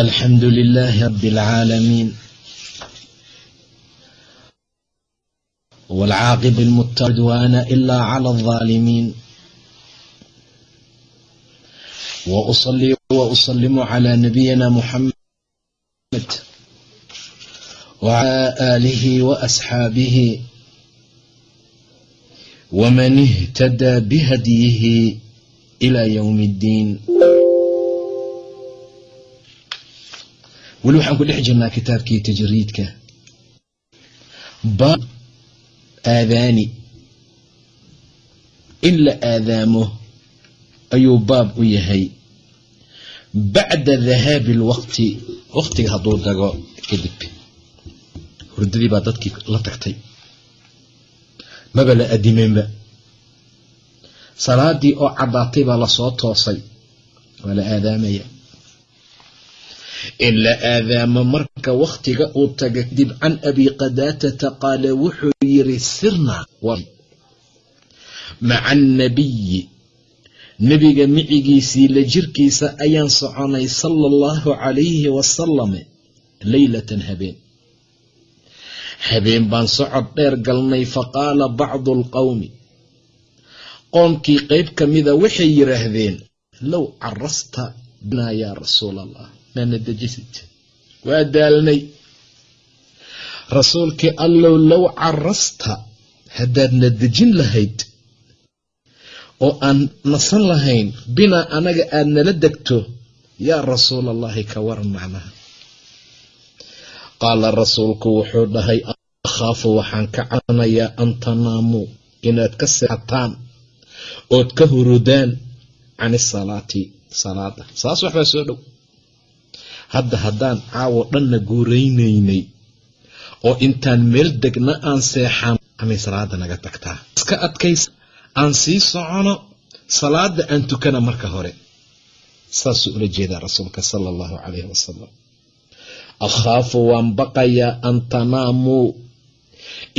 الحمد لله رب العالمين والعاقب المتعدوان إلا على الظالمين وأصلي وأسلم على نبينا محمد وعلى آله وأصحابه ومن اهتدى بهديه إلى يوم الدين weli waxaan ku dhex jirnaa kitaabkii tajriidka. Baab aadaani. In la aadaamo ayuu baab u yahay. Bacda dahaabi alwaqti waqtiga hadduu dago kadib. Hurdadii baa dadkii la tagtay. Maba la adimeynba salaadii oo caddaatay baa la soo toosay. Waa la aadaamaya in la aadaamo marka wakhtiga uu taga kadib can abi qadaatata qaala wuxuu yiri sirna maca annabiyi. Nebiga micigiisii la jirkiisa ayaan soconay sala allahu calayhi wasalam leylatan habeen. Habeen baan socod dheer galnay faqaala bacdu alqowmi qoomkii qayb ka mida waxay yidhaahdeen low carasta binaa yaa rasuul allah maana dejisid waa daalnay. Rasuulkii allow low carasta haddaadna dejin lahayd oo aan nasan lahayn binaa anaga aad nala degto yaa rasuul allahi ka waran macnaha. Qaala rasuulku wuxuu dhahay akhaafu waxaan ka cabanayaa an tanaamuu inaad ka seexataan ood ka hurudaan can isalaati salaada. Saas waxbaa soo dhow hadda haddaan caawo dhanna guuraynaynay oo intaan meel degna aan seexan amay salaada naga tagtaa. Iska adkaysa aan sii socono salaada aan tukana marka hore. Saasuu ula jeedaa rasuulka sala allahu calayhi wasalam akhaafu waan baqayaa an tanaamuu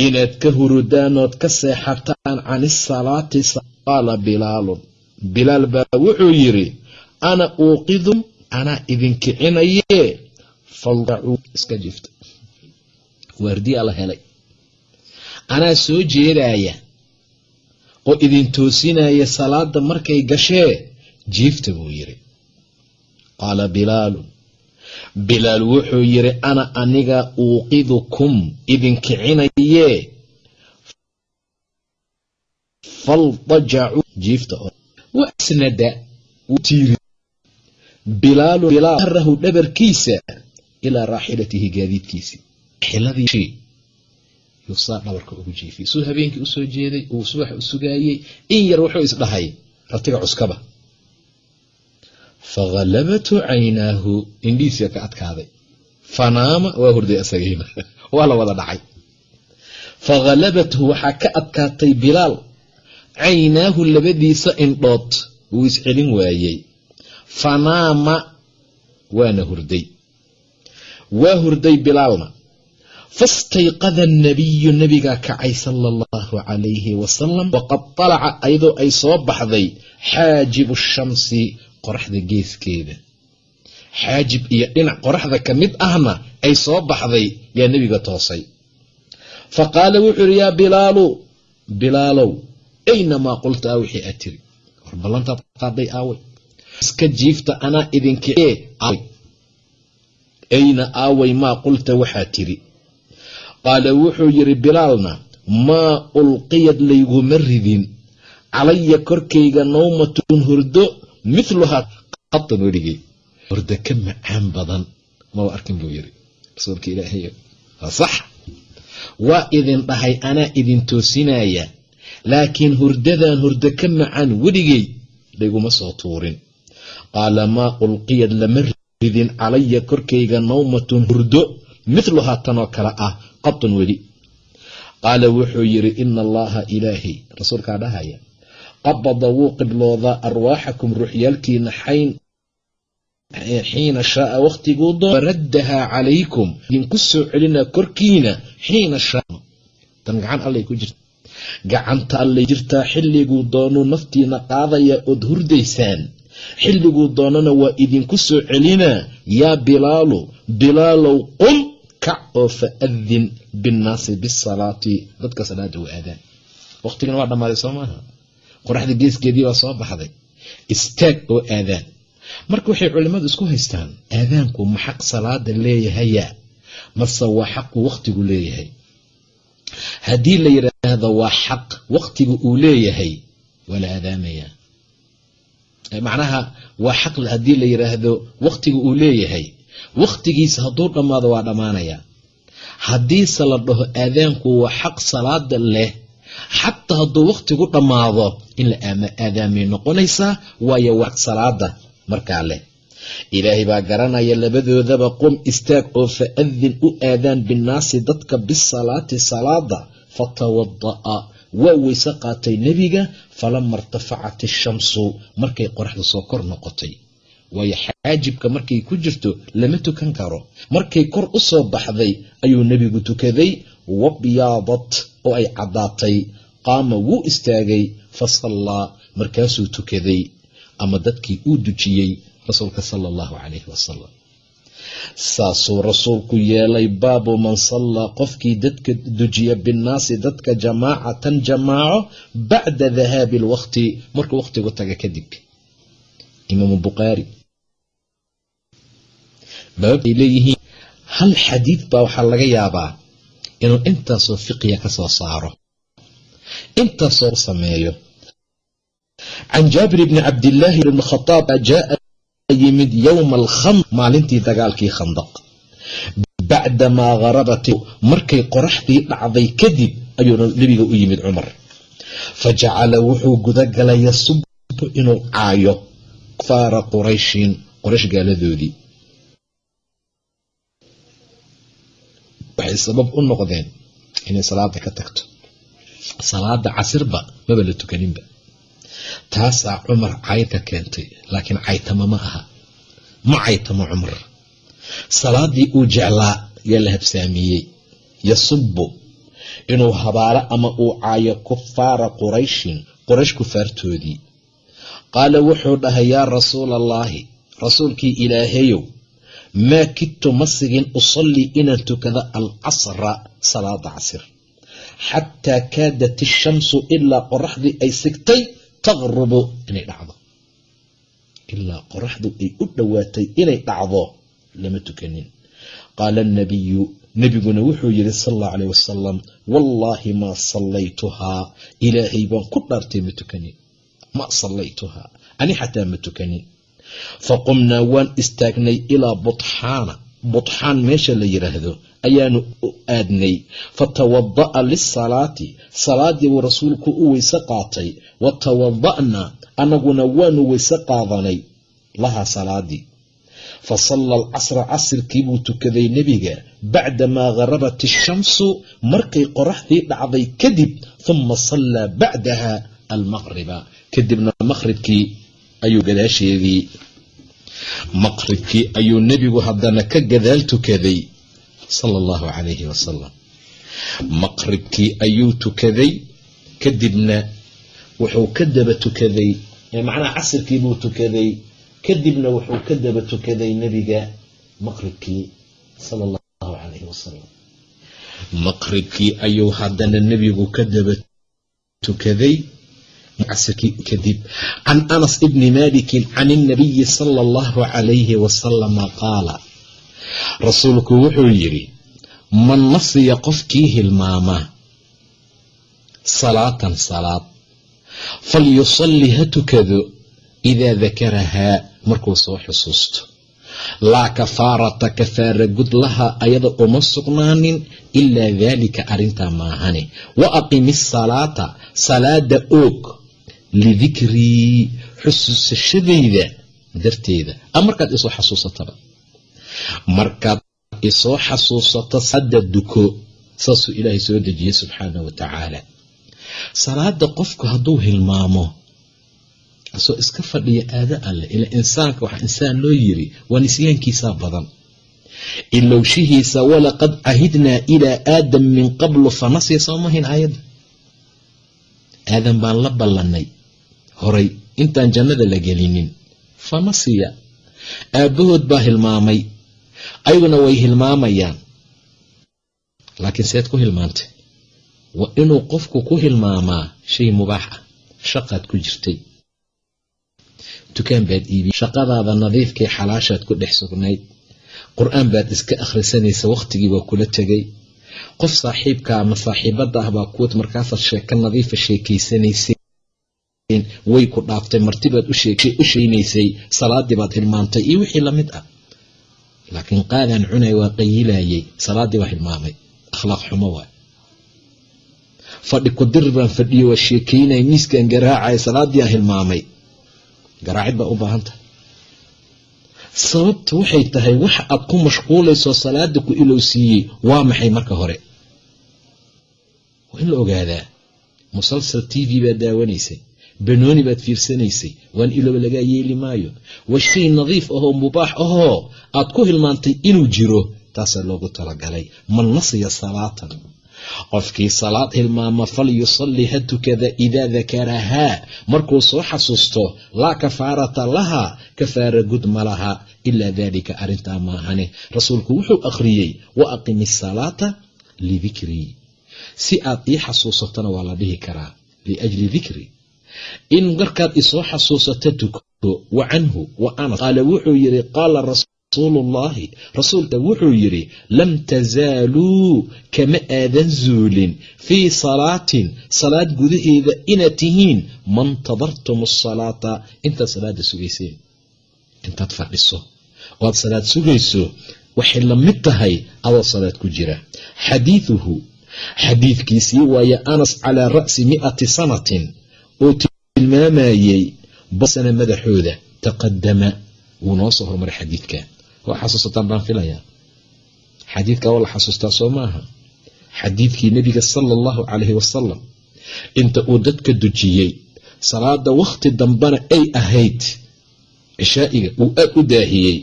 inaad ka hurudaanood ka seexataan can isalaati qaala bilaalun bilaal baa wuxuu yidhi ana uuqidum anaa idin kicinayee faldacuu iska jifta waardiyaa la helay anaa soo jeedaaya oo idin toosinaya salaada markay gashee jiifta buu yidhi qaala bilaalun bilaal wuxuu yidhi ana aniga uuqidukum idin kicinayee faldajacuu jiifta wasnada wuu bilaalu bilaarahu dhabarkiisa ilaa raaxilatihi gaadiidkiisii raaxiladii yuusaa dhabarka ugu jiifiyey. Suu habeenkii u soo jeeday uu subaxa u sugaayey in yar wuxuu isdhahay ratiga cuskaba. Fahalabatu caynaahu indhihiisa ka adkaaday. Fanaama waa hurday asagayna waa la wada dhacay. Faghalabathu waxaa ka adkaatay bilaal. Caynaahu labadiisa indhood wuu iscelin waayey fanaama waana hurday. Waa hurday bilaalna fastayqada annabiyu nabigaa kacay sala allahu calayhi wasalam waqad talaca ayadoo ay soo baxday xaajibu shamsi qoraxda geeskeeda. Xaajib iyo dhinac qoraxda ka mid ahna ay soo baxday yaa nebiga toosay. Fa qaala wuxuu yidhi yaa bilaalu bilaalow aynamaa qultaa wixii aad tiri war ballantaad qaaday aaway iska jiifta anaa idinkiee ayna aaway maa qulta waxaa tiri. Qaala wuxuu yidhi bilaalna maa ulqiyad layguma ridin. Calaya korkayga nawmatun hurdo mithluhaa qatan weligey hurdo ka macaan badan maba arkin buu yidhi. Rasuulka ilaahay sax. Waa idin dhahay anaa idin toosinaya laakiin hurdadan hurdo ka macaan weligey layguma soo tuurin qaala maa ulqiyad lama ridin calaya korkayga nawmatun hurdo midluhaa tanoo kale ah qadun weli. Qaala wuxuu yidhi ina allaha ilaahay rasuulkaa dhahaya qabada wuu qibloodaa arwaaxakum ruuxyaalkiina xayn xiina shaaa wakhtiguu doon faraddahaa calaykum idinku soo celinaa korkiina xiina shaa tan gacan allay ku jirta. Gacanta allay jirtaa xilliguu doonuu naftiina qaadaya ood hurdaysaan xilliguu doonana waa idinku soo celinaa yaa bilaalu bilaalow qum kac oo faadin binnaasi bisalaati. Dadka salaada u aadaan. Waqtigana waa dhammaaday soo maaha. Qoraxda geeskeedii waa soo baxday. Istaag oo aadaan. Marka waxay culimmadu isku haystaan aadaanku ma xaq salaada leeyahaya mase waa xaqu wakhtigu leeyahay. Haddii la yidhaahdo waa xaq wakhtiga uu leeyahay waa la aadaamayaa macnaha waa xaq haddii la yidhaahdo wakhtiga uu leeyahay. Wakhtigiisa hadduu dhammaado waa dhammaanayaa haddiise la dhaho aadaanku waa xaq salaada leh xataa hadduu wakhtigu dhammaado in la aadaamay noqonaysaa waayo waa salaada markaa leh. Ilaahay baa garanaya labadoodaba qum istaag oo faadin u aadaan binnaasi dadka bisalaati salaada fatawada'a waa weyse qaatay nebiga falama irtafacat ishamsu markay qoraxda soo kor noqotay. Waayo xaajibka markay ku jirto lama tukan karo. Markay kor u soo baxday ayuu nebigu tukaday wabyaadat oo ay caddaatay. Qaama wuu istaagay fa sallaa markaasuu tukaday. Ama dadkii uu dujiyey rasuulka sala allahu calayhi wasalam saasuu rasuulku yeelay baabu man sallaa qofkii dadka dujiya binnaasi dadka jamaacatan jamaaco bacda dahaabi alwaqti markuu wakhtigu taga kadib. Imaamu bukhaari baabay leeyihiin hal xadiid baa waxaa laga yaabaa inuu intaasoo fiqiya ka soo saaro intaasoo sameeyo. Can jaabir bni cabdillaahi bn khadaab jaaa yimid yowma alkhandq maalintii dagaalkii khandaq bacdamaa harabat markay qoraxdii dhacday kadib ayuu nebiga u yimid cumar fa jacala wuxuu gudagalay yasubu inuu caayo kufaara qurayshin qoraysh gaaladoodii waxay sabab u noqdeen inay salaada ka tagto salaada casirba maba la tukaninba taasaa cumar cayrka keentay laakiin caytama ma aha. Ma caytamo cumar. Salaadii uu jeclaa yaa la habsaamiyey. Yasubu inuu habaaro ama uu caayo kufaara qurayshin qoraysh kufaartoodii. Qaala wuxuu dhahay yaa rasuula allaahi rasuulkii ilaahayow maa kidtu ma sigin usallii inaan tukado alcasra salaada casir. Xataa kaadat ishamsu ilaa qoraxdii ay sigtay taqrubu inay dhacdo. Ilaa qoraxdu ay u dhowaatay inay dhacdo lama tukanin. Qaala anabiyu nebiguna wuxuu yidhi sal allau caleyh wasalam wallaahi maa sallaytuhaa ilaahay baan ku dhaartay ma tukanin ma sallaytuhaa ani xataa ma tukanin faqumnaa waan istaagnay ilaa butxaana. Butxaan meesha la yidhaahdo ayaanu aadnay. Fatawada'a lisalaati salaadii buu rasuulku u weyse qaatay. Wa tawada'naa annaguna waanu weyse qaadanay lahaa salaadii. Fa salla alcasra casirkii buu tukaday nebiga. Bacdamaa harabat ishamsu markay qoraxdii dhacday kadib huma sallaa bacdaha almaqriba kadibna maqhribkii ayuu gadaasheedii maqribkii ayuu nebigu haddana ka gadaal tukaday sala allahu calayhi wasalam maqribkii ayuu tukaday kadibna wuxuu ka daba tukaday macnaha casirkii buu tukaday kadibna wuxuu ka daba tukaday nebiga maqribkii sala allahu calayhi wasalam maqribkii ayuu haddana nebigu ka daba tukaday kadib. Can anas ibni malikin can ilnabiyi sala allahu calayhi wasalama qaala rasuulku wuxuu yidhi man nasiya qofkii hilmaama salaatan salaad falyusalli ha tukado idaa dakarahaa markuu soo xusuusto. Laa kafaarata kafaara gud ayada uma sugnaanin ilaa daalika arrintaa maahane wa aqimi salaata salaada oog lidikrii xusuusashadayda darteeda. A markaad isoo xasuusataba markaad isoo xasuusato salaada duko saasuu ilaahay soo dejiyey subxaana wa tacaala salaada qofku hadduu hilmaamo asoo iska fadhiya aado alleh ila insaanka waxaa insaan loo yiri waa nisyaankiisaa badan. Ilowshihiisa walaqad cahidnaa ilaa aadam min qablu fanasiya soomahayn aayadda aadam baan la ballanay horay intaan jannada la gelinin. Fanasiya aabbahood baa hilmaamay ayaguna way hilmaamayaan. Laakiin seed ku hilmaantay. Waa inuu qofku ku hilmaamaa shay mubaax ah. Shaqaad ku jirtay. Dukaan baad iibi shaqadaada nadiifkii xalaashaad ku dhex sugnayd. Qur'aan baad iska akhrisanaysa wakhtigii waa kula tegay. Qof saaxiibka ama saaxiibada ah baa kuwad markaasaad sheeko nadiifa sheekaysanaysay way ku dhaaftay martibaad u sheynaysay salaadii baad hilmaantay iyo wixii la mid ah laakiin qaadaan cunay waa qayilayay salaadii baa hilmaamay. Akhlaaq xumo waay fadhi kudir baan fadhiyo waa sheekeynay miiskan garaacay salaadiiaan hilmaamay. Garaacid baa u baahan tahay. Sababta waxay tahay waxa aad ku mashquulayso salaada ku ilowsiiyey waa maxay marka hore? Waa in la ogaadaa. Musalsal t v baad daawanaysay banooni baad fiirsanaysay waan ilooba lagaa yeeli maayo waa shay nadiif ahoo mubaax ahoo aad ku hilmaantay inuu jiro taasaa loogu talagalay. Man nasiya salaatan qofkii salaad hilmaama fal yusalli ha tukada idaa dakarahaa markuu soo xasuusto laa kafaarata laha kafaara gud ma laha ilaa daalika arrintaa maahane rasuulku wuxuu akhriyey wa aqimi asalaata lidikrii si aad ii xasuusatona waa la dhihi karaa liajli dikri in markaad isoo xasuusato tuko wa canhu wa anas. Qaala wuxuu yidhi qaala rasuulullahi rasuulka wuxuu yidhi lam tasaaluu kama aadan zuulin fii salaatin. Salaad gudaheeda inaad tihiin. Mantadartum asalaata intaad salaada sugayseen intaad fadhiso. Oad salaad sugayso waxay la mid tahay adoo salaad ku jira. Xadiiduhu xadiidkiisii waaye anas calaa ra'si mi'ati sanatin oo tilmaamayey basana madaxooda taqadama wuu noo soo hormaray xadiidka. Waa xasuusataan baan filayaa. Xadiidka waa la xasuustaa soo maaha xadiidkii nebiga sala allahu calayhi wasalam inta uu dadka dujiyey salaada wakhti dambena ay ahayd cishaa'iga uu aad u daahiyey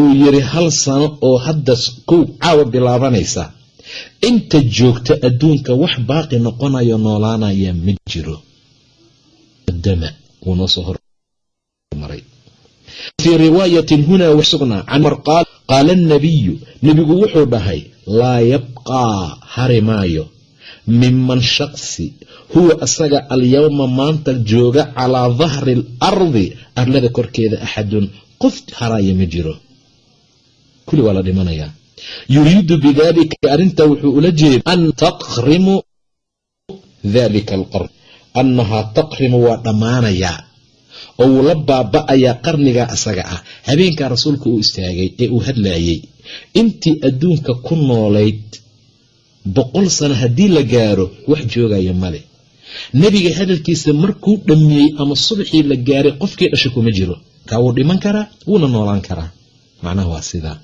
uu yiri hal sano oo hadda kow caawa bilaabanaysa inta joogta adduunka wax baaqi noqonayo noolaanaya ma jiro dama wuu noo soo hormaray fii riwaayatin hunaa wasugnaa can mar qaala annabiyu nebigu wuxuu dhahay laa yabqaa hari maayo. Miman shaqsi huwa asaga alyowma maanta jooga calaa dahri alardi arlada korkeeda axadun qof haraya ma jiro. Kulli waa la dhimanayaa. Yuriidu bidalika arrintaa wuxuu ula jeeda an taqrimu dalika alqarn annahaa taqrimu waa dhammaanayaa oo wuu la baaba'ayaa qarnigaa asaga ah. Habeenkaa rasuulka uu istaagay ee uu hadlaayey intii adduunka ku noolayd boqol sano haddii la gaaro wax joogaya male nebiga hadalkiisa markuu dhammiyey ama subaxii la gaaray qofkii dhasha kuma jiro. Kaa wuu dhiman karaa wuuna noolaan karaa. Macnaha waa sidaa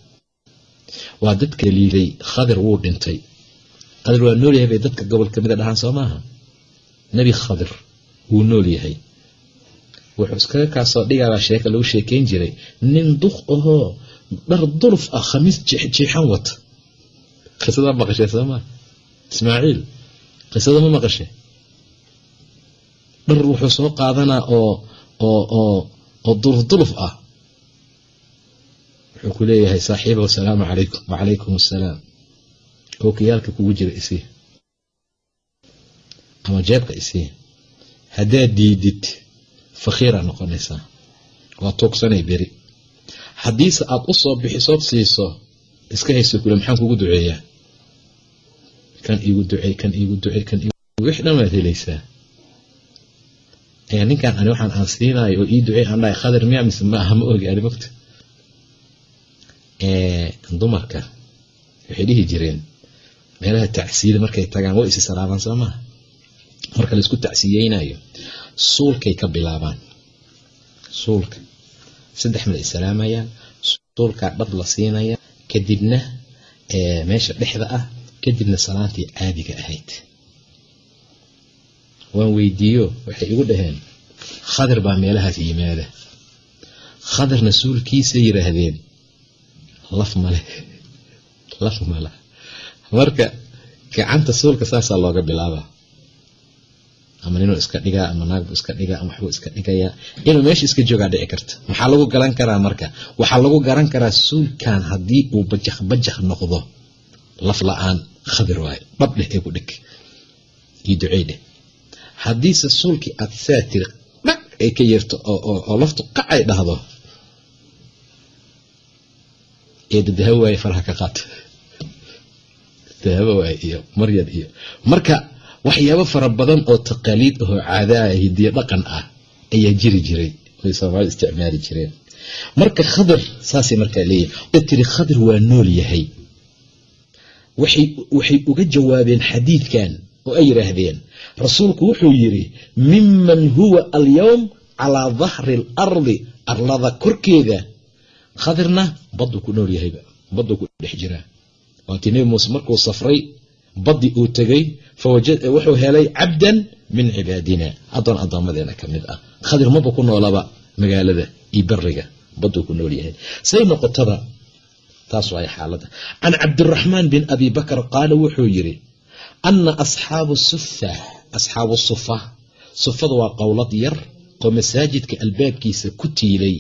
waa dadka liiday khadir wuu dhintay. Khadir waa nool yahay bay dadka gobol ka mida dhahaan soo maaha nebi khadir wuu nool yahay. Wuxuu iskaga kaasoo dhigaabaa sheeka lagu sheekayn jiray nin duk ahoo dhar duluf ah khamiis jiixan wata qisadaa maqashay soomaa ismaaciil qisada ma maqashay? Dhar wuxuu soo qaadanaa oo oo oo oo duluf duluf ah. Wuxuu ku leeyahay saaxiibahu asalaamu calaykum wacalaykum assalaam ookiyaalka kugu jira isii ama jeebka isii haddaad diidid fakhiiraa noqonaysaa. Waa tuugsanay beri. Haddiise aad u soo siiso iska hayso kule maxaan kugu duceeyaa? Kan iigu ducey kan iigu ducey kan wix dhan waad helaysaa. Ninkan ani waxaan aan siinayo oo ii ducey aan dhahay khadir miya mise ma aha ma ogi ani mogta dumarka waxay dhihi jireen meelaha tacsiyada markay tagaan way isi salaabaan soo maha marka la isku tacsiyeynayo suulkay ka bilaabaan. Suulka saddex mala isalaamayaan suulkaa dhab la siinaya kadibna meesha dhexda ah kadibna salaantii caadiga ahayd. Waan weydiiyo waxay igu dhaheen khadir baa meelahaas yimaada. Khadirna suulkiisa yidhaahdeen laf male laf male marka gacanta suulka saasaa looga bilaabaa ama ninuu iska dhigaa ama naagbu iska dhigaa ama waxbuu iska dhigayaa. Inuu meesha iska joogaa dhici karta. Maxaa lagu garan karaa marka? Waxaa lagu garan karaa suulkan haddii uu bajak bajak noqdo. Laf la'aan khadir waayo dhab dheh ee ku dhig. Iyo ducey haddiise suulkii aad saa dhag ay ka yeerto oo laftu qacay dhahdo. Ee dadaha waaye faraha ka qaata dahaba waaye iyo maryad iyo. Marka waxyaabo fara badan oo taqaaliid ahoo caadaa hidiyo dhaqan ah ayaa jiri jiray. Way soomaalida isticmaali jireen. Marka khadir saasay markaa leeyahay tiri khadir waa nool yahay. Waxay uga jawaabeen xadiidkan oo ay yidhaahdeen rasuulku wuxuu yidhi miman huwa alyowm calaa dahri alardi arlada korkeeda khadirna badduu ku nool yahayba badduu ku dhex jiraa waatii nebi muuse markuu safray baddi uu tegey wuxuu helay cabdan min cibaadina. Addoon addoommadeena ka mid ah. Khadir maba ku noolaba magaalada iyo bariga badduu ku nool yahay. Say noqotada taas waay xaaladda can cabdiraxmaan bin abi bakr qaala wuxuu yidhi ana asxaabu sufa asxaabu sufa sufada waa qowlad yar oo masaajidka albaabkiisa ku tiilay.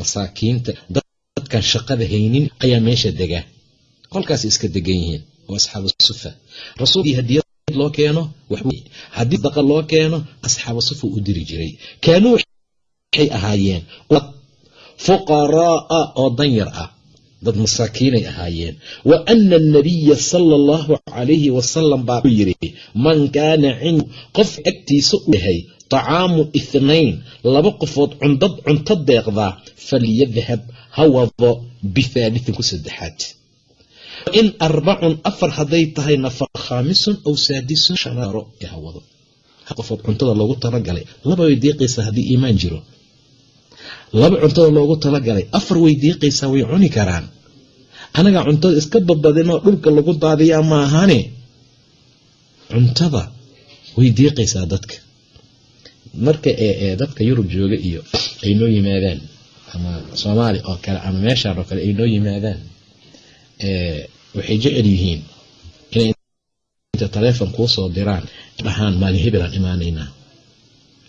Masaakiinta dadkan shaqada haynin ayaa meesha dega. Qolkaas iska degan yihiin oo asxaabu loo keeno haddii daqa loo keeno asxaabu sufa u diri jiray kaanuu waxay ahaayeen fuqaraaa oo danyar ah dad masaakiinay ahaayeen wa ana anabiya sala allahu calayhi wasalam baa u yidhi man kaana cindu qof agtiisa u yahay طacaamu ithnayn laba qofood cundad cunto deeqdaa falyadhab ha wado bihaalitin ku saddexaad in arbacun afar hadday tahayna fa khaamisun aw saadisun shanaaro ee ha wado ha qofood cuntada loogu talagalay laba way diiqaysaa haddii iimaan jiro. Laba cuntada loogu talagalay afar way diiqaysaa way cuni karaan. Anagaa cuntada iska badbadinoo dhulka lagu daadiyaa maahane cuntada way diiqaysaa dadka. Marka ee dadka yurub jooga iyo ay noo yimaadaan ama soomaaliya oo kale ama meeshaan oo kale ay noo yimaadaan waxay jecel yihiin inay taleefon kuu soo diraan dhahaan maalin hebel aan imaanaynaa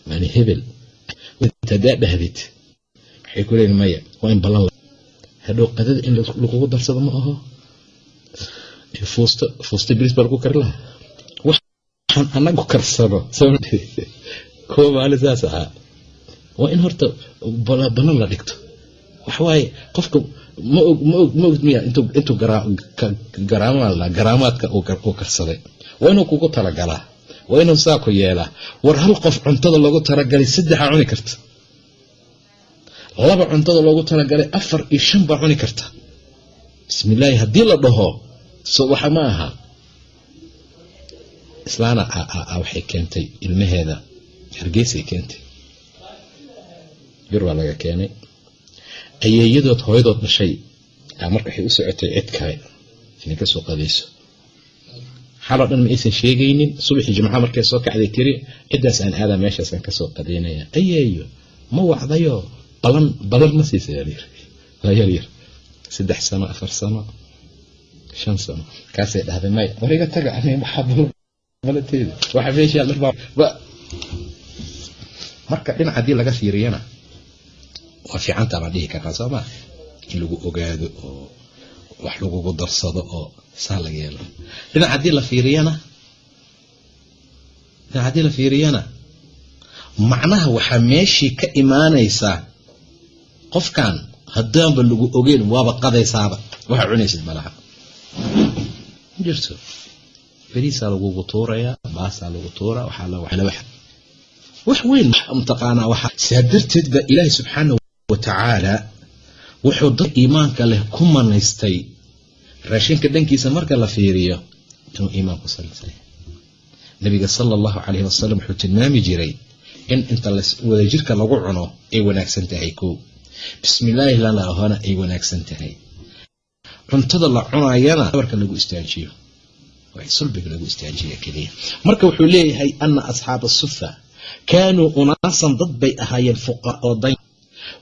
maalin hebel. Hadaa dhahdid waxay ku leeyiin maya waa in ballan hadhow qadada in lagugu darsado ma aho? Fuusto fuusto bilis baa lagu kari lahaa. Waxaan anagu karsano kuwa maali saas ahaa. Waa in horta ballan la dhigto. Waxawaaye qofka ma og ma og ma ogd miya intuu garaama garaamaadka uu karsaday. Waa inuu kugu talagalaa. Waa inuu saa ku yeelaa. War hal qof cuntada loogu talagalay saddexaa cuni karta. Laba cuntada loogu talagalay afar iyo shan baa cuni karta. Bismillaahi haddii la dhaho so ma aha. Islaana waxay keentay ilmaheeda. Hargeysay keentay. Yur baa laga keenay ayeeyadood hooyadood dhashay. Marka waxay u socotay cid kale inay ka soo qadayso xaloo dhan ma aysan sheegaynin subaxii jimca markay soo kacday tiri ciddaas aan aadaa meeshaasaan ka soo qadaynaya ayeeyo ma wacdayo balan balan ma siisa yaryar saddex sano afar sano shan sano. Kaasay dhahday maya war iga taga waxaa dharbaa marka dhinac haddii laga fiiriyana waa fiicanta baan dhihi karnaa soo in lagu ogaado oo wax lagugu darsado oo saa laga yeelo dhinac haddii la fiiriyana dhinac haddii la fiiriyana macnaha waxaa meeshii ka imaanaysaa qofkan haddaanba lagu ogeyn waaba qadaysaaba. Waxaa cunaysid malaha ma jirto. Beriisaa lagugu tuurayaa baasaa lagu tuuraa waxaa wax weyn mataqaanaa waxa saa darteed baa ilaahi subxaanahu watacaala wuxuu dad iimaanka leh ku manaystay. Raashinka dhankiisa marka la fiiriyo inuu iimaan ku nabiga sala allahu calayhi wasalam wuxuu tilmaami jiray in inta wadajirka lagu cuno ay wanaagsan tahay kow bismillaahi lala ahona ay wanaagsan tahay. Cuntada la cunayana dabarka lagu istaajiyo sulbiga lagu istaajiya keliya. Marka wuxuu leeyahay ana asxaaba sufa kaanuu unaasan dad bay ahaayeen fuqara oo dan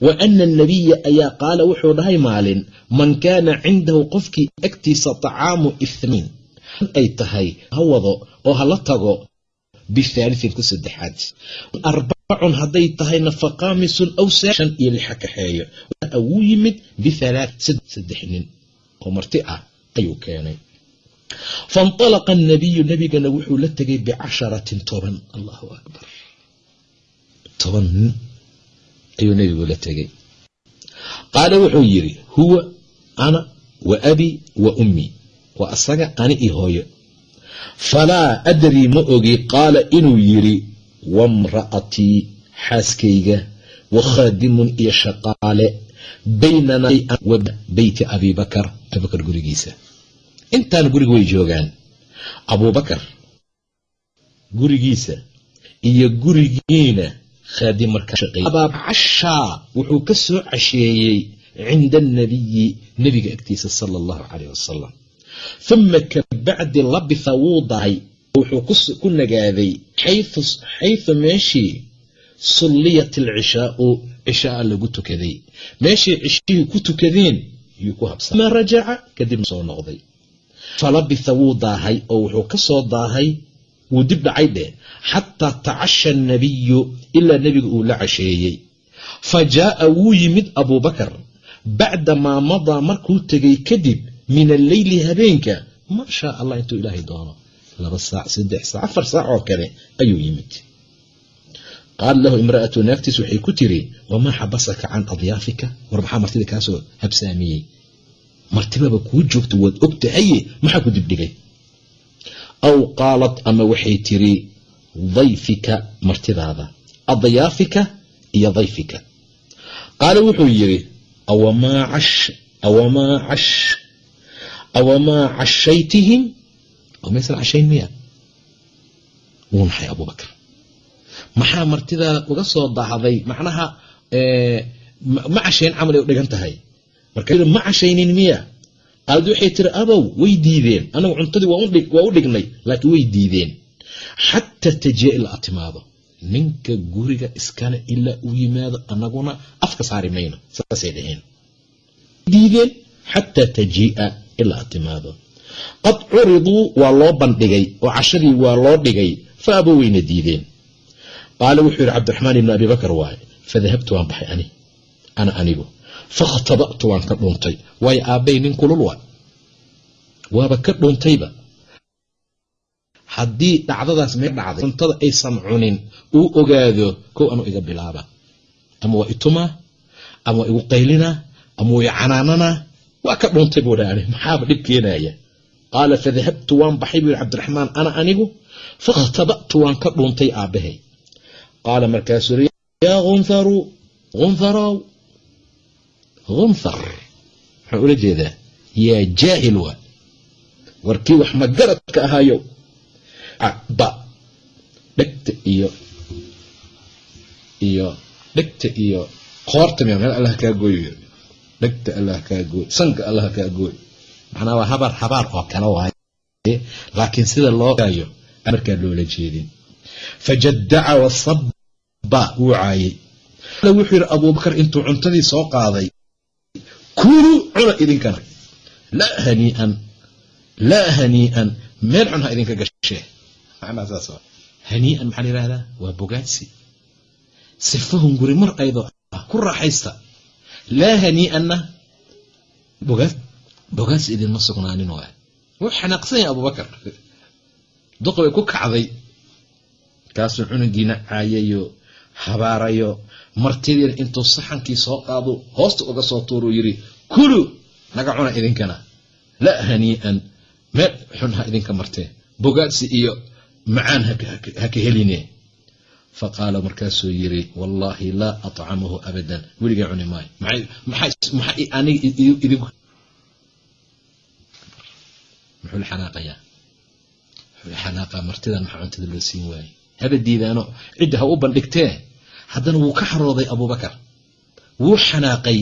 wa ana annabiya ayaa qaala wuxuu dhahay maalin man kaana cindahu qofkii agtiisa tacaamu ithniin ay tahay ha wado oo hala tago bihaaliin ku saddexaad arbacun hadday tahay nafaqaamisun aw shan iyo lixa kaxeeyo wuu yimid bisaddex nin oo marti ah ayuu keenay faintalaqa annabiyu nabigana wuxuu la tegay bicasharatin toban allahu akbar toban nin ayuu nebigu la tegay qaala wuxuu yidhi huwa ana wa abi wa ummi waa asaga ani iyo hooyo. Falaa adrii ma ogi qaala inuu yidhi wamra'atii xaaskayga wa khaadimun iyo shaqaale baynana wa beyti abi bakar abibakar gurigiisa. Intaana guriga way joogaan. Abuubakar gurigiisa iyo gurigiina khaadim markaa shaqeeyay abaabcashaa wuxuu ka soo casheeyey cinda annabiyi nebiga agtiisa sala allahu calayh wasalam uma ka bacdi labitha wuu dahay wuxuu ku nagaaday xayثu meeshii sulliyat alcishaau cishaaa lagu tukaday meeshay cishihii ku tukadeen yuu ku habsa ma rajaca kadibna soo noqday falabitha wuu daahay oo wuxuu ka soo daahay wuu dib dhacay dheh xataa tacasha annabiyu ilaa nebiga uu la casheeyey. Fa jaa'a wuu yimid abuubakar bacda maa madaa markuu tegay kadib min alleyli habeenka maa shaa allah intuu ilaahay doono. Laba saac saddex saac afar saac oo kale ayuu yimid. Qaala lahu imra'atu naagtiis waxay ku tiri wamaa xabasaka can adyaafika? War maxaa martida kaasoo habsaamiyey? Martibaba kuu joogto waad og tahaye maxaa ku dibdhigay aw qaalat ama waxay tiri dayfika martidaada adyaafika iyo dayfika. Qaala wuxuu yidhi awamaa cashaytihim maysan cashayn miya. Wuu naxay abubakar maxaa martidaada uga soo dahday macnaha ma cashayn camal ay u dhigan tahay. Marka ma cashaynin miya qaalad waxay tiri abow way diideen. Anagu cuntadii waa u dhignay laakiin way diideen. Xataa tajiya ilaa ad timaado ninka guriga iskale ilaa uu yimaado anaguna afka saari mayno. Saasay dhaheen. Diideen. Xataa tajiia ilaa ad timaado qad curiduu waa loo bandhigay oo cashadii waa loo dhigay fa abo weyna diideen. Qaala wuxuu yidhi cabdiraxmaan ibni abi bakar waaye fadahabtu waan baxay ani. Ana anigu fakhtaba'tu waan ka dhuuntay waayo aabbay nin kulul waa waaba ka dhuuntayba haddii dhacdadaas mee dhacday cuntada aysan cunin uu ogaado kow anuu iga bilaaba ama waa itumaa ama waa igu qaylinaa ama waa icanaananaa waa ka dhuuntay buu dhaani maxaaba dhib keenaya qaala fadahabtu waan baxay buu yihi cabdiraxmaan ana anigu fakhtaba'tu waan ka dhuuntay aabbahay qaala markaasuu yaa hunharu hunharow hunthar maxaan ula jeedaa yaa jaahil waa warkii wax magaradka ahaayo ba dhegta iyo iyo dhegta iyo qoorta miya meel allah kaa gooyo dhegta allah kaa gooy sanka allah kaa gooy macnaa waa habaar habaar oo kale waaye laakiin sida loo gaayo markaa loola jeedin fajadaca wasabba wuu caayay wuxuu yidhi abuubakar intuu cuntadii soo qaaday kulu cuna idinkana laa hanii'an laa hanii'an meel cun ha idinka gashee macnaa saas waa hanii'an maxaa la yihahdaa waa bogaadsi. Sifahun guri mar aydoo ah ku raaxaysta. Laa hanii'anna bogaad bogaadsi idinma sugnaanin waay. Wuu xanaaqsan yahay abubakar. Duqa bay ku kacday. Kaasuu cunugiina caayayo habaarayo martidiina intuu saxankii soo qaado hoosta uga soo tuuruu yidhi kulu naga cuna idinkana. La hanii'an meel xun ha idinka martee bogaadsi iyo macaan ha ka heline. Fa qaala markaasuu yidhi wallaahi laa atcamahu abadan. Weligay cuni maayo. Maxaa martidan maxaa cuntada loo siin waayey? Haba cidda ha u bandhigtee haddana wuu ka xarooday abuubakar. Wuu xanaaqay.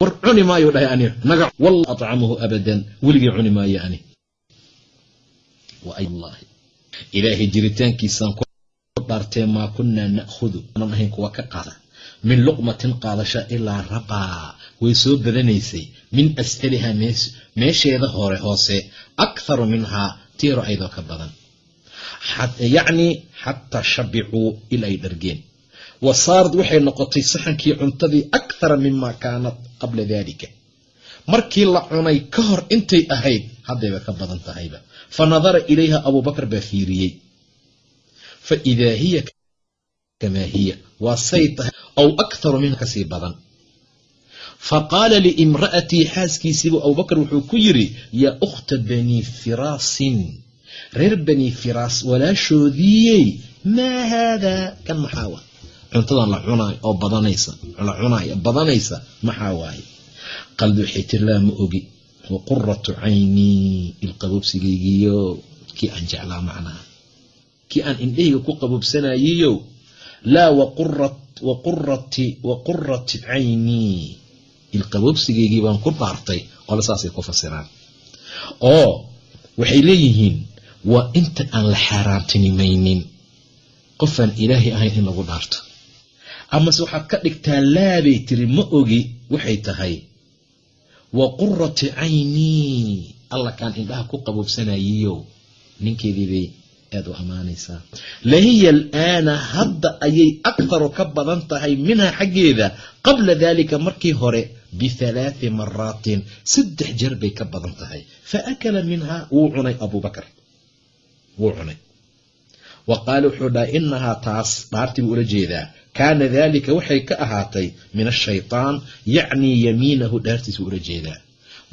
War cuni maayo dhahay ani. Naga walla atcamahu abadan. Weligii cuni maayo ani. Ilaahay jiritaankiisaan ku dhaartee maa kunnaa na'khudu. Aanan ahayn kuwa ka qaada. Min luqmatin qaadasha ilaa rabaa way soo badanaysay. Min asfalihaa meesheeda hore hoose. Aktharu minhaa tiiro aydoo ka badan. Yacnii xataa shabicuu ila ay dhargeen wa saarad waxay noqotay saxankii cuntadii akthara mima kaanat qabla daalika. Markii la cunay ka hor intay ahayd haddayba ka badan tahayba. Fa nadara ilayha abuubakar baa fiiriyey. Fa idaa hiya kamaa hiya waa say tahay aw aktharu minha ka sii badan. Fa qaala liimra'atii xaaskiisiibu abubakar wuxuu ku yidhi yaa ukhta banii firaasin reer banii firaas walaashoodiiyey maa haadaa kan maxaa cuntadan la cunaayo oo badanaysa la cunaayo badanaysa maxaa waaye? Qalbi waxay tiri laa ma ogi wa quratu caynii ilqaboobsigaygiyo kii aan jeclaa macnaha kii aan indhahayga ku qaboobsanayiyo laa waqurati caynii ilqaboobsigaygii baan ku dhaartay qole saasay ku fasiraan. Oo waxay leeyihiin waa inta aan la xaaraantinimaynin qofaan ilaahay ahayn in lagu dhaarto amase waxaad ka dhigtaa laabay tiri ma ogi waxay tahay wa qurati caynii alla kaan indhaha ku qaboobsanayiyo ninkeediibay aad u ammaanaysaa lahiya alaana hadda ayay akharu ka badan tahay minhaa xaggeeda qabla daalika markii hore bihalaati maraatin saddex jeer bay ka badan tahay. Fa akala minhaa wuu cunay abuubakar. Wuu cunay. Wa qaala wuxuu dhahay inahaa taas dhaartii buu ula jeedaa kaana daalika waxay ka ahaatay min ashaytaan yacnii yamiinahu dhaartiis buu ula jeedaa.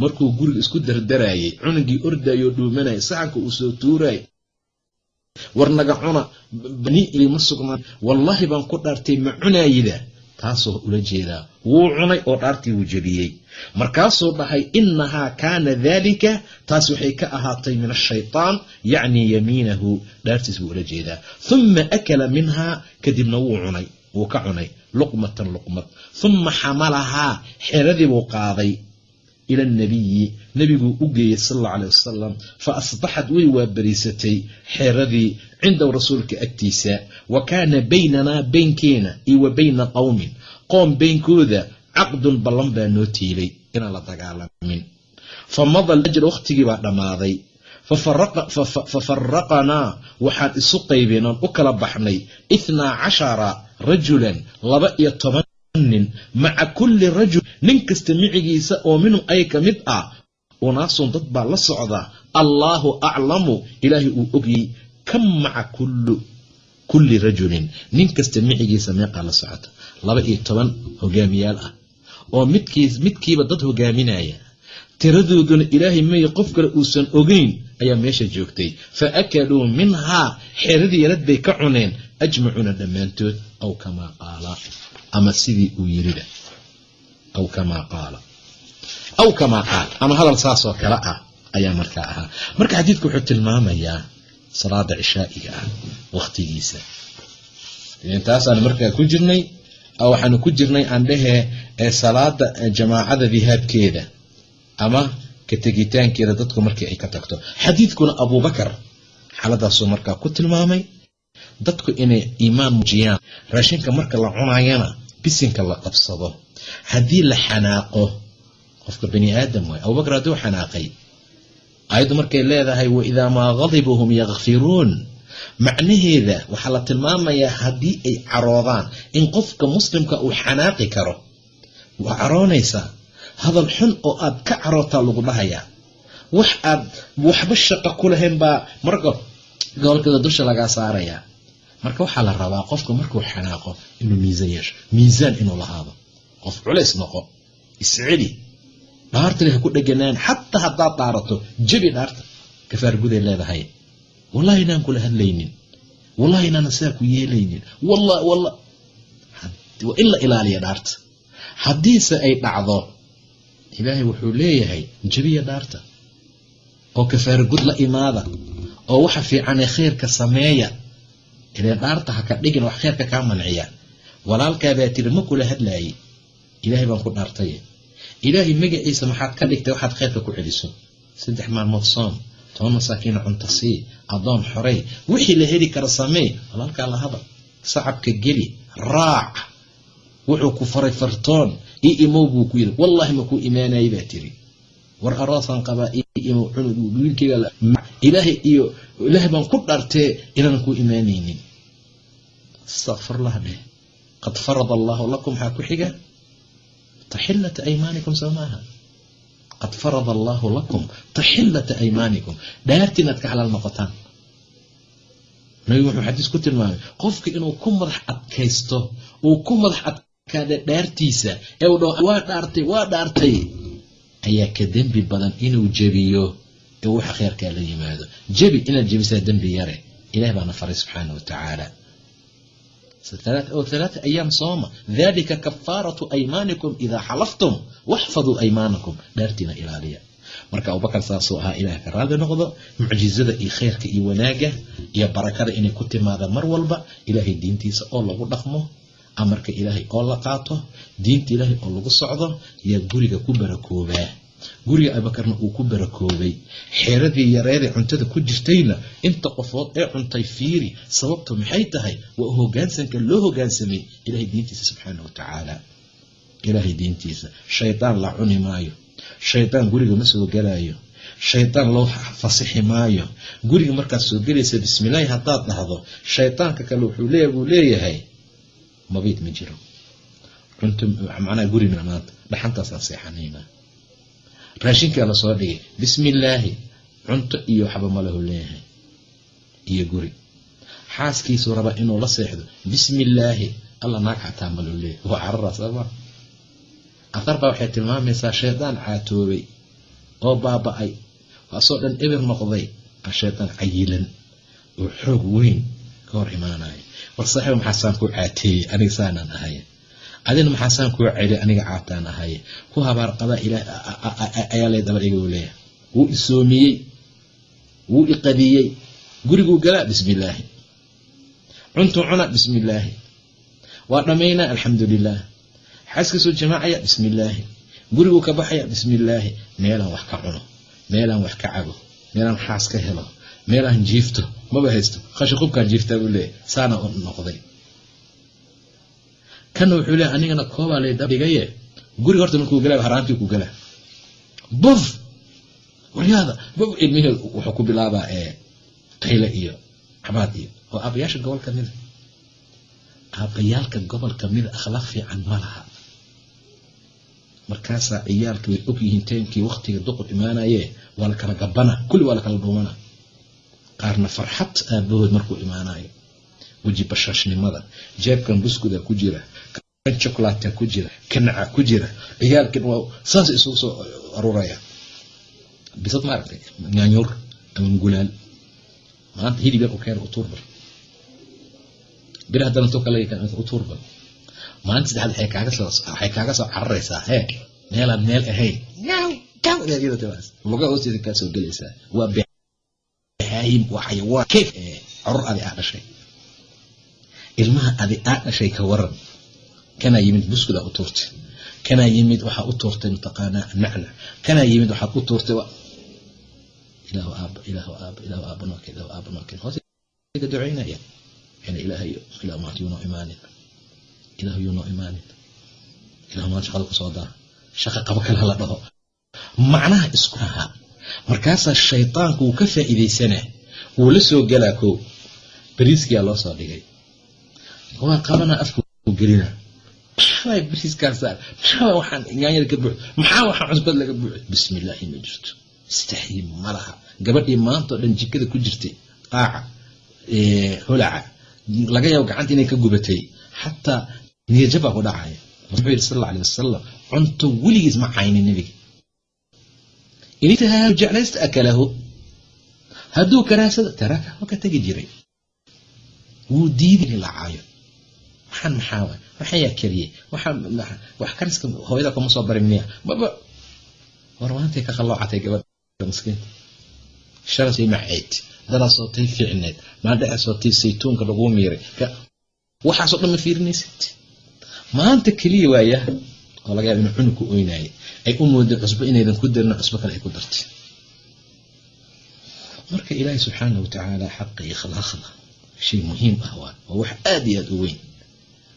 Markuu guriga isku dardaraayay cunugii ordayoo dhuumanaya saxanka uu soo tuuraay war naga cuna ilima sugnaan wallaahi baan ku dhaartay ma cunaayida. Taasoo ula jeedaa. Wuu cunay oo dhaartii wuu jebiyey markaasuu dhahay inahaa kaana daalika taas waxay ka ahaatay min ashaytaan yacnii yamiinahu dhaartiis buu ula jeedaa. Huma akala minhaa kadibna wuu cunay wuu ka cunay luqmatan luqmad. Huma xamalahaa xeradii buu qaaday ila nabiyi nebiguu u geeyey sal alla aleh wasalam fa asbaxad way waabariisatay xeeradii cindahu rasuulka agtiisa. Wa kaana baynanaa baynkeena iyo wa bayna qowmin qoom baynkooda caqdun ballan baa noo tiilay inaan la dagaalamin fa mada alajr wakhtigii baa dhammaaday. Fa faraqanaa waxaan isu qaybeen oon u kala baxnay. Ithnaa cashara rajulan laba iyo toban nin maca kulli rajul nin kasta micigiisa oo minhum ay ka mid ah unaasun dad baa la socda. Allaahu aclamu ilaahay uu ogyey kam maca kulli rajulin nin kasta micigiisa meeqaa la socota laba iyo toban hogaamiyaal ah oo midkiiba dad hogaaminaya tiradooduna ilaahay maya qof kale uusan ogeyn ayaa meesha joogtay. Fa akaluu minhaa xeeradii yarad bay ka cuneen ajmacuuna dhammaantood aw kamaa qaala ama sidii uu yirida aw kamaa qaala. Aw kamaa qaal ama hadal saasoo kale ah ayaa markaa ahaa. Marka xadiidku wuxuu tilmaamayaa salaada cishaa'iga ah wakhtigiisa taasaan markaa ku jirnay waxaanu ku jirnay aan dhehee ee salaada jamaacada dihaabkeeda ama ka tegitaankeeda dadku markii ay ka tagto. Xadiidkuna abuubakar xaaladaasuu markaa ku tilmaamay dadku inay iimaan muujiyaan raashinka marka la cunaayana bisinka la qabsado. Haddii la xanaaqo qofka bani aadam waay. Abubakar hadduu xanaaqay ayaddu markay leedahay wa idaa maa gadibuu hum yakfiruun macnaheeda waxaa la tilmaamayaa haddii ay caroodaan in qofka muslimka uu xanaaqi karo. Waa caroonaysaa hadal xun oo aad ka carootaa lagu dhahayaa. Wax aad waxba shaqo ku lahayn baa marka gobolkeeda dusha lagaa saarayaa marka waxaa la rabaa qofka markuu xanaaqo inuu miisaan yeesho miisaan inuu lahaado. Qof culays noqo isceli dhaartale ha ku dheganaan xataa haddaad dhaarato jebi dhaarta. Kafaarguday leedahay. Wallahi inaan kula hadlaynin. Wallahi inaana saa ku yeelaynin. Waa in la ilaaliya dhaarta. Haddiise ay dhacdo ilaahay wuxuu leeyahay jebiya dhaarta. Oo kafaargud la imaada. Oo waxa fiicanee khayrka sameeya ilee dhaarta ha ka dhigin wax khayrka kaa manciya walaalkaabaa tiri ma kula hadlaaye ilaahay baan ku dhaartaye. Ilaahay magaciisa maxaad ka dhigtay waxaad khayrka ku celiso. Saddex maalmood soom toban masaakiina cunta sii addoon xorey wixii la heli kara samee. Walaalkaa la hadal sacabka geli raac. Wuxuu ku faray fartoon io imow buu ku yiri wallaahi makuu imaanayay baa tiri. War aroosaan qabaa ilaahay iyo ilaahay baan ku dhartee inaanan kuu imaanaynin istakfirlah dheh qad farada allahu lakum maxaa ku xiga? Taxilata aymaanikum soo maaha qad farada allahu lakum taxilata aymaanikum. Dhaarti inaad ka xalaal noqotaan. Nabigu wuxuu xadiis ku tilmaamay qofka inuu ku madax adkaysto uu ku madax adkaada dhaartiisa ee uu dhaho waa dhaartay waa dhaartay ayaa ka dembi badan inuu jebiyo ee waxa kheyrkaa la yimaado. Jebi inaad jebisaa dembi yare ilaah baana faray subxaana wa tacaala. Halaata ayaam sooma. Dalika kafaaratu aymaanikum idaa xalaftum waxfaduu aymaanakum. Dhaartiina ilaaliya. Marka abubakar saasuu ahaa ilaah ka raali noqdo mucjizada iyo kheyrka iyo wanaaga iyo barakada inay ku timaada mar walba ilaahay diintiisa oo lagu dhaqmo amarka ilaahay oo la qaato diinta ilaahay oo lagu socdo yaa guriga ku barakoobaa guriga abubakarna uu ku barakoobay. Xeeradii yareedee cuntada ku jirtayna inta qofood ee cuntay fiiri sababtu maxay tahay? Waa hogaansanka loo hogaansamay ilahay diintiisa subxaana wa tacaala. Ilaahay diintiisa shaydaan la cuni maayo. Shaydaan guriga ma soo gelaayo shaydaan loo fasixi maayo. Guriga markaad soo gelaysa bismillaahi haddaad dhahdo shaydaanka kale wuxuu leeya buu leeyahay mabiid ma jiro. Seexanaynaa raashinkaa la soo dhigay bismillaahi cunto iyo waxba malahu leeyahay. Iyo guri. Xaaskiisuu rabaa inuu la seexdo bismillaahi alla naag xataa malu leeyahay. Waa cararaas ama athar baa waxay tilmaamaysaa shaydaan caatoobay oo baaba-ay waasoo dhan eber noqday a shaydaan cayilan oo xoog weyn ka hor imaanaya war saaxiib maxaasaan kuu caateeyey aniga saanaan ahay. Adina maxaasaan kuu celi aniga caataan ahay. Ku habaar qabaa ayaa lay daba dhiga leeyahay wuu isoomiyey wuu iqadiyey guriguu galaa bismillaahi. Cuntuu cuna bismillaahi. Waa dhammaynaa alxamdu lilah xaaskiisuu jamaacaya bismillaahi. Guriguu ka baxaya bismillaahi. Meelaan wax ka cuno. Meelaan wax ka cabo meelaan xaas ka helo. Meelaan jiifto maba haysto qashi qubkaan jiiftaa buu leeyahy saana u noqday. Kana wuxuu leeyahy anigana koobaa lay dhigaye guriga horta markuu galaa haraantii ku galaa buf! Waryaada buf ilmihii wuxuu ku bilaabaa ee iyo cabaad iyo oo aabayaasha gobolka mida aabayaalka gobolka mida akhlaaq fiican ma laha. Markaasaa ciyaalka way og yihiin teenkii waktiga duqur imaanaye waa la kala gabana kulli waa la kala dhuumana qaarna farxad aabahood markuu imaanayo weji bashaashnimada jeebkan buskuda ku jira kan chocolata ku jira kanaca ku jira ciyaalkan waa saas isugu soo aruuraya. Bisad maaragtay nyaanyuur ama ngulaal? Maanta hilib yar u keena utuurbar bir haddana to kale utuurbar maalinta saddexaad waxay kaaga soo waxay kaaga soo cararaysaa hee? Meelaan meel ahayn. Luga hoosteeda kaa soo gelaysaa. Waa bahaayim waa xayawaan. Keef carur adi aa dhashay. Ilmaha adi aa dhashay ka waran kanaa yimid buskudaa u tuurtay. Kanaa yimid waxaa u tuurtay mataqaanaa nacnac kanaa yimid waxaad u tuurtay ilaahu aaba ilaahu aaba ilaahu aaba nooke ilaahu aaba nooke hoosga ducaynaya yani ilaahayo ilaahu maanta yuunoo imaanin. Ilaahu yuunoo imaanin. Ilaahu maanta shaqada ku soo daa shaqa qabo kale hala dhaho. Macnaha isku ahaa markaasaa shaydaanku wuu ka faa'iidaysanaa wuu la soo galaa kow bariiskiyaa loo soo dhigay. Waa qabana afku gelina. Maxaa bariiskaasaa maxaa waxaan yaanyada ka buuxo maxaa waxaan cusbad laga buuxo bismillaahi ma jirto. Istaxyi ma gabadhii maanta oo dhan jikada ku jirtay qaaca holaca laga yaabo gacanta inay ka gubatay. Xataa niyajabaa ku dhacaya. Wuxuu yidhi sal alla alay wasalam cunto weligiis ma caynin nebiga initahaa jeclaysta akalahu. Hadduu karaasado taraka waa ka tegi jiray. Wuu diiday in la caayo waxaan maxaa waay waxaan yaa kariyey wax kariska hooyada kuma soo barin miya. Baba war maantay ka qalloocatay gabadha miskiinta. Shalasay macayd dalaasoo tay fiicneed maaldhacaasoo tay saytuunka laguu miiray. Waxaasoo dhan ma fiirinaysid maanta keliya waaya oo laga yaaba inuu cunug ku oynaayay ay u mooday cusbo inaydan ku darin cusbo kale ay ku dartay marka ilaahi subxaana watacaala xaqa iyo khalaqda shay muhiim ah waa waa wax aada iyo aada u weyn.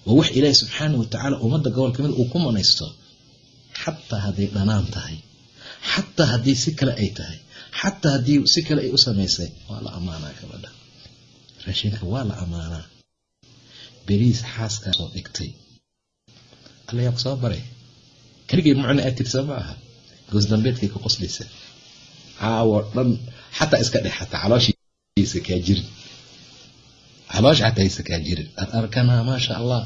Waa wax ilaahi subxaana watacaala ummadda gobol ka mid uu ku manaysto xataa hadday dhanaan tahay xataa haddii si kale ay tahay xataa haddii si kale ay u samaysay waa la ammaanaa gabadha. Raashinka waa la ammaanaa. Beriis xaaskaa soo dhigtay. Alla yaa ku soo baray keligay mucna aad tirsa ma aha goos dambeedkay ka qoslaysa. Caawo dhan xataa iska dhex xataa calooshiisa kaa jirin. Caloosha xataa kaa jirin. Ad arkanaa maasha allah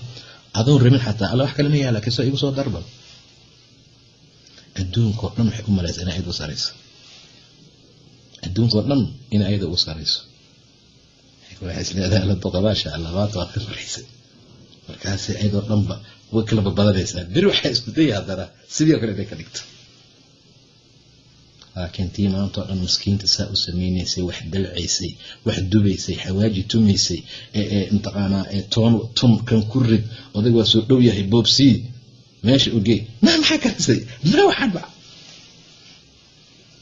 adoon rabin xataa alla wax kale ma yaalla ka soo igu soo darban. Adduunkao dhan waxay u malaysa in ayada u sarayso adduunkao dhan in ayada u sarayso. Waxay isleedahay alla duqa maasha allah maanta waa ka faraysay markaasi ayadoo dhanba way kala badbadanaysaa beri waxay isku dayay haddana sidii kale inay ka dhigto. Laakiin tii maantao dhan miskiinta saa u samaynaysay wax dalcaysay wax dubaysay xawaaji tumaysay ee mataqaanaa toon tun kan ku rid odag waa soo dhow yahay boobsii meesha ogey maa maxaa karisay maa waxaadba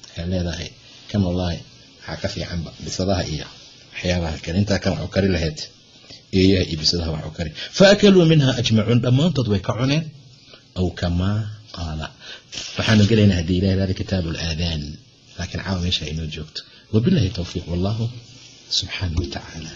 waxay leedahay kan wallaahi waxaa ka fiicanba bisadaha iyo waxyaabaha kale. Intaa kan waxu kari lahayd eeyaha iyo bisadaha waxu kari. Fa akaluu minha ajmacuun dhammaantood way ka cuneen aw kamaa qaala. Waxaanu gelaynaa haddii ilahi hada kitaabu alaadaan laakiin caawa meesha inoo joogto. Wabilahi towfiiq wallahu subxaanahu watacaala